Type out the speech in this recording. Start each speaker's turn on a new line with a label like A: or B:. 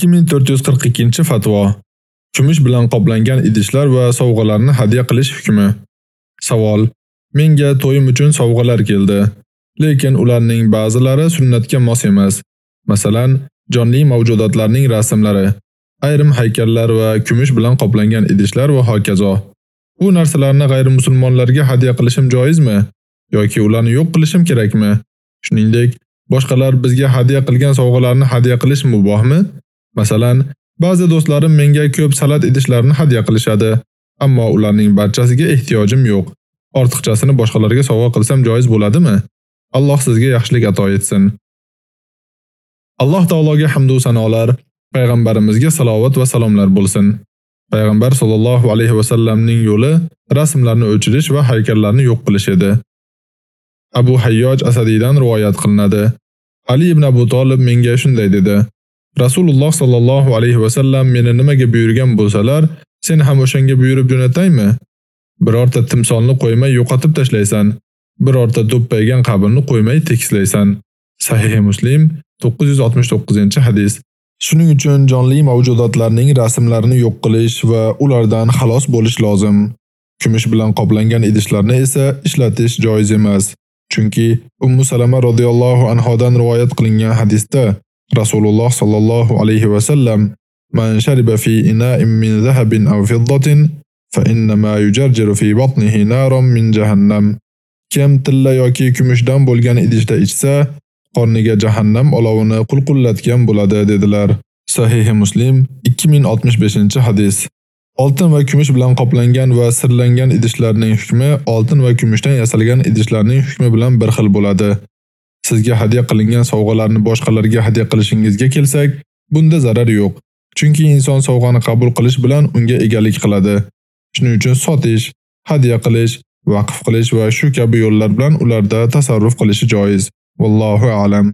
A: 2442-fatvo. Kumush bilan qoplangan idishlar va sovg'alarni hadya qilish hukmi. Savol: Menga to'yim uchun sovg'alar keldi, lekin ularning ba'zilari sunnatga mos emas. Masalan, jonli mavjudotlarning rasmlari, ayrim haykallar va kumush bilan qoplangan idishlar va hokazo. Bu narsalarni g'ayrimusulmonlarga hadya qilishim joizmi yoki ularni yo'q qilishim kerakmi? Shuningdek, boshqalar bizga hadya qilgan sovg'alarni hadya qilish mubohmi? Masalan, ba'zi do'stlarim menga ko'p salat idishlarini hadya qilishadi, ammo ularning barchasiga ehtiyojim yo'q. Ortiqchasini boshqalarga sovg'a qilsam joiz bo'ladimi? Alloh sizga yaxshilik ato etsin. Alloh taologa hamd va sanolar, payg'ambarimizga salovat va salomlar bo'lsin. Payg'ambar sollallohu alayhi va sallamning yo'li rasmlarni o'chirish va haykallarni yo'q qilish edi. Abu Hayyoj Asadiydan rivoyat qilinadi. Ali ibn Abu Talib menga shunday dedi: Rasululloh sallallohu alayhi va sallam meni nimaga buyurgan bo'lsalar, sen ham o'shanga buyurib jo'nataymi? Birorta timsolni qo'ymay yo'qotib tashlaysan, birorta do'ppaygan qabrni qo'ymay tekislaysan. Sahih Muslim 969-hadis. Shuning uchun jonli mavjudotlarning rasmlarini yo'q qilish va ulardan xalos bo'lish lozim. Kumush bilan qoplangan idishlarni esa ishlatish joiz emas. Chunki Ummu Salama radhiyallohu anhodan rivoyat qilingan hadisda Rasululloh sallallohu alayhi va sallam Man shariba fi ina'in min zahabin aw fiddatin fa inna ma yujarjiru fi batnihi naron min jahannam. Kim tilla yoki kumushdan bo'lgan idishda ichsa, qorniga jahannam olovini qulqullatgan bo'ladi dedilar. Sahih Muslim 2065-hadis. Oltin va kumush bilan qoplangan va sirlangan idishlarning hukmi oltin va kumushdan yasalgan idishlarning hukmi bilan bir xil bo'ladi. Sizga hadya qilingan sovg'alarni boshqalarga hadya qilishingizga kelsak, bunda zarar yo'q. Chunki inson sovg'ani qabul qilish bilan unga egalik qiladi. Shuning uchun sotish, hadya qilish, vaqf qilish va shu kabi yo'llar bilan ularda tasarruf qilishi joiz. Vallohu a'lam.